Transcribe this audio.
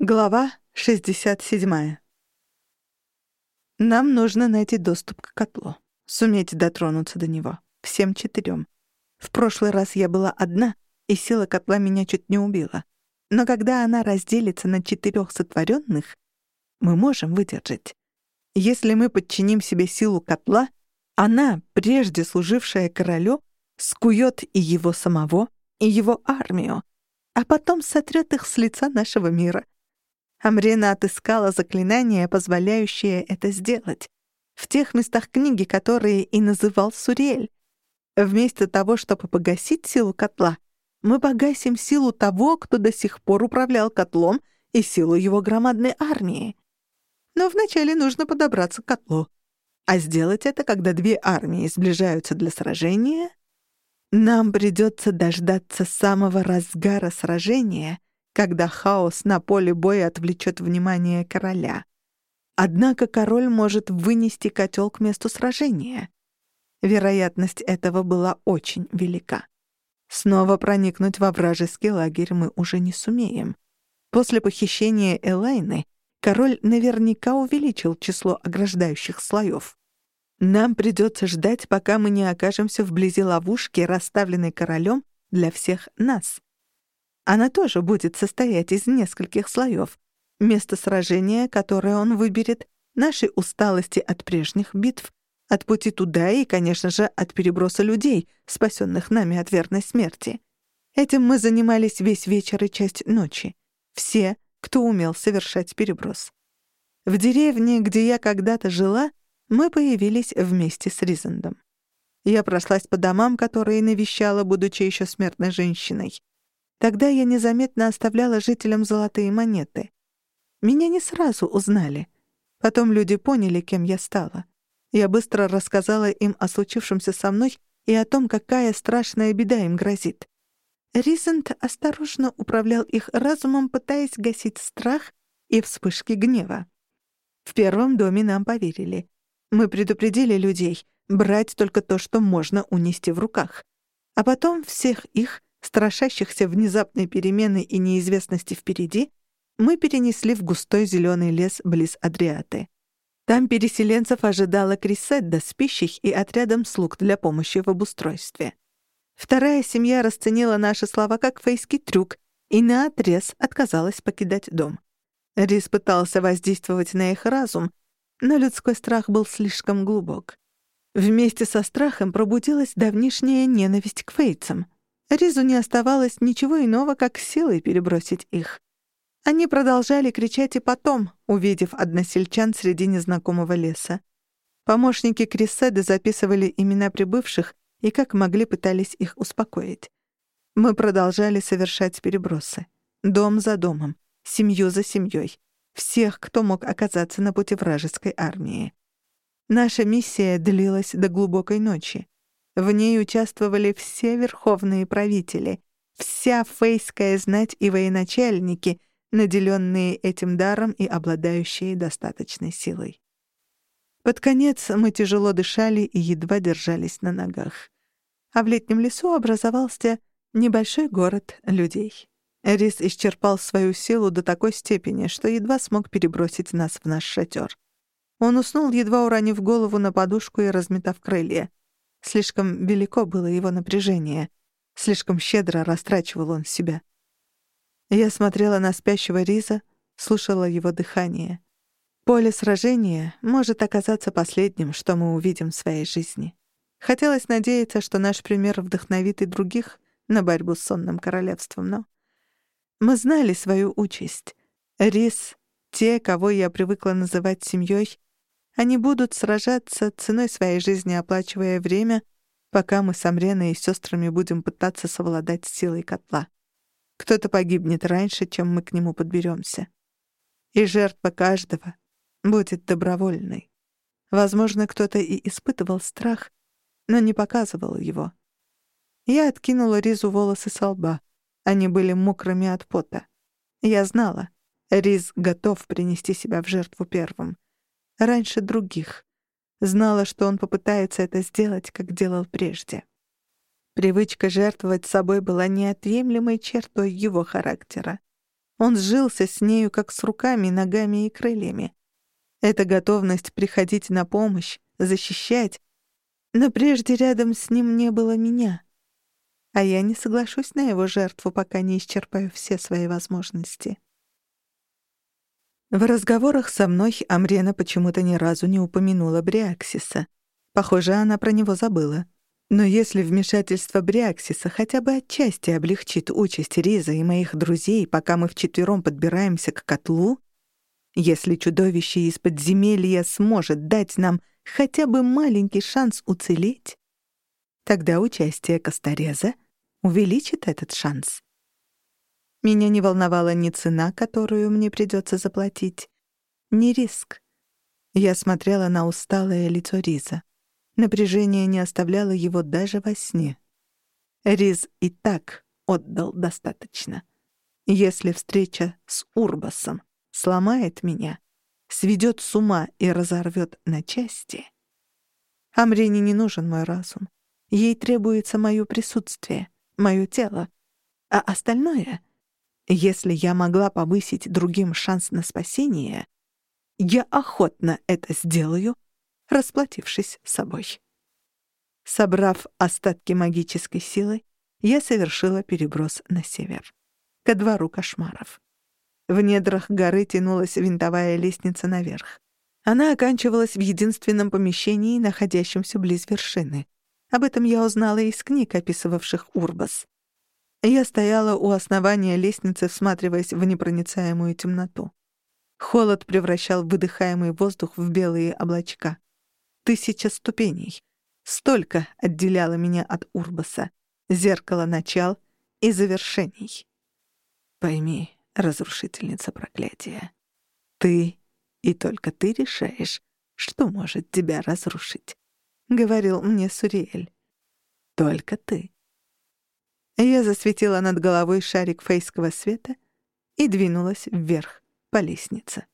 Глава 67. Нам нужно найти доступ к котлу, суметь дотронуться до него. Всем четырем. В прошлый раз я была одна, и сила котла меня чуть не убила. Но когда она разделится на четырех сотворенных, мы можем выдержать. Если мы подчиним себе силу котла, она, прежде служившая королю, скует и его самого, и его армию, а потом сотрет их с лица нашего мира — Амрина отыскала заклинание, позволяющее это сделать. В тех местах книги, которые и называл Сурель. Вместо того, чтобы погасить силу котла, мы погасим силу того, кто до сих пор управлял котлом, и силу его громадной армии. Но вначале нужно подобраться к котлу. А сделать это, когда две армии сближаются для сражения, нам придется дождаться самого разгара сражения — когда хаос на поле боя отвлечет внимание короля. Однако король может вынести котел к месту сражения. Вероятность этого была очень велика. Снова проникнуть во вражеский лагерь мы уже не сумеем. После похищения Элайны король наверняка увеличил число ограждающих слоев. Нам придется ждать, пока мы не окажемся вблизи ловушки, расставленной королем для всех нас. Она тоже будет состоять из нескольких слоев. Место сражения, которое он выберет, нашей усталости от прежних битв, от пути туда и, конечно же, от переброса людей, спасенных нами от верной смерти. Этим мы занимались весь вечер и часть ночи. Все, кто умел совершать переброс. В деревне, где я когда-то жила, мы появились вместе с Ризендом. Я прошлась по домам, которые навещала, будучи еще смертной женщиной. Тогда я незаметно оставляла жителям золотые монеты. Меня не сразу узнали. Потом люди поняли, кем я стала. Я быстро рассказала им о случившемся со мной и о том, какая страшная беда им грозит. Ризент осторожно управлял их разумом, пытаясь гасить страх и вспышки гнева. В первом доме нам поверили. Мы предупредили людей брать только то, что можно унести в руках. А потом всех их страшащихся внезапной перемены и неизвестности впереди, мы перенесли в густой зеленый лес близ Адриаты. Там переселенцев ожидала Криседда с пищей и отрядом слуг для помощи в обустройстве. Вторая семья расценила наши слова как фейский трюк и наотрез отказалась покидать дом. Рис пытался воздействовать на их разум, но людской страх был слишком глубок. Вместе со страхом пробудилась давнишняя ненависть к фейцам — Ризу не оставалось ничего иного, как силой перебросить их. Они продолжали кричать и потом, увидев односельчан среди незнакомого леса. Помощники Криседы записывали имена прибывших и как могли пытались их успокоить. Мы продолжали совершать перебросы. Дом за домом, семью за семьей. Всех, кто мог оказаться на пути вражеской армии. Наша миссия длилась до глубокой ночи. В ней участвовали все верховные правители, вся фейская знать и военачальники, наделенные этим даром и обладающие достаточной силой. Под конец мы тяжело дышали и едва держались на ногах. А в летнем лесу образовался небольшой город людей. Рис исчерпал свою силу до такой степени, что едва смог перебросить нас в наш шатер. Он уснул, едва уронив голову на подушку и разметав крылья. Слишком велико было его напряжение. Слишком щедро растрачивал он себя. Я смотрела на спящего Риза, слушала его дыхание. Поле сражения может оказаться последним, что мы увидим в своей жизни. Хотелось надеяться, что наш пример вдохновит и других на борьбу с сонным королевством, но... Мы знали свою участь. Риз, те, кого я привыкла называть семьей, они будут сражаться ценой своей жизни, оплачивая время, пока мы с Амреной и сестрами будем пытаться совладать с силой котла. Кто-то погибнет раньше, чем мы к нему подберемся. И жертва каждого будет добровольной. Возможно, кто-то и испытывал страх, но не показывал его. Я откинула Ризу волосы со лба. Они были мокрыми от пота. Я знала, Риз готов принести себя в жертву первым раньше других. Знала, что он попытается это сделать, как делал прежде. Привычка жертвовать собой была неотъемлемой чертой его характера. Он сжился с нею, как с руками, ногами и крыльями. Эта готовность приходить на помощь, защищать. Но прежде рядом с ним не было меня. А я не соглашусь на его жертву, пока не исчерпаю все свои возможности. В разговорах со мной Амрена почему-то ни разу не упомянула Бриаксиса. Похоже, она про него забыла. Но если вмешательство Бриаксиса хотя бы отчасти облегчит участь Риза и моих друзей, пока мы вчетвером подбираемся к котлу, если чудовище из подземелья сможет дать нам хотя бы маленький шанс уцелеть, тогда участие Костореза увеличит этот шанс. Меня не волновала ни цена, которую мне придется заплатить, ни риск. Я смотрела на усталое лицо Риза. Напряжение не оставляло его даже во сне. Риз и так отдал достаточно. Если встреча с Урбасом сломает меня, сведет с ума и разорвет на части, Амрине не нужен мой разум. Ей требуется мое присутствие, мое тело. А остальное, если я могла повысить другим шанс на спасение, я охотно это сделаю — расплатившись собой. Собрав остатки магической силы, я совершила переброс на север, ко двору кошмаров. В недрах горы тянулась винтовая лестница наверх. Она оканчивалась в единственном помещении, находящемся близ вершины. Об этом я узнала из книг, описывавших Урбас. Я стояла у основания лестницы, всматриваясь в непроницаемую темноту. Холод превращал выдыхаемый воздух в белые облачка тысяча ступеней. Столько отделяло меня от Урбаса. Зеркало начал и завершений. Пойми, разрушительница проклятия, ты и только ты решаешь, что может тебя разрушить, — говорил мне Суриэль. Только ты. Я засветила над головой шарик фейского света и двинулась вверх по лестнице.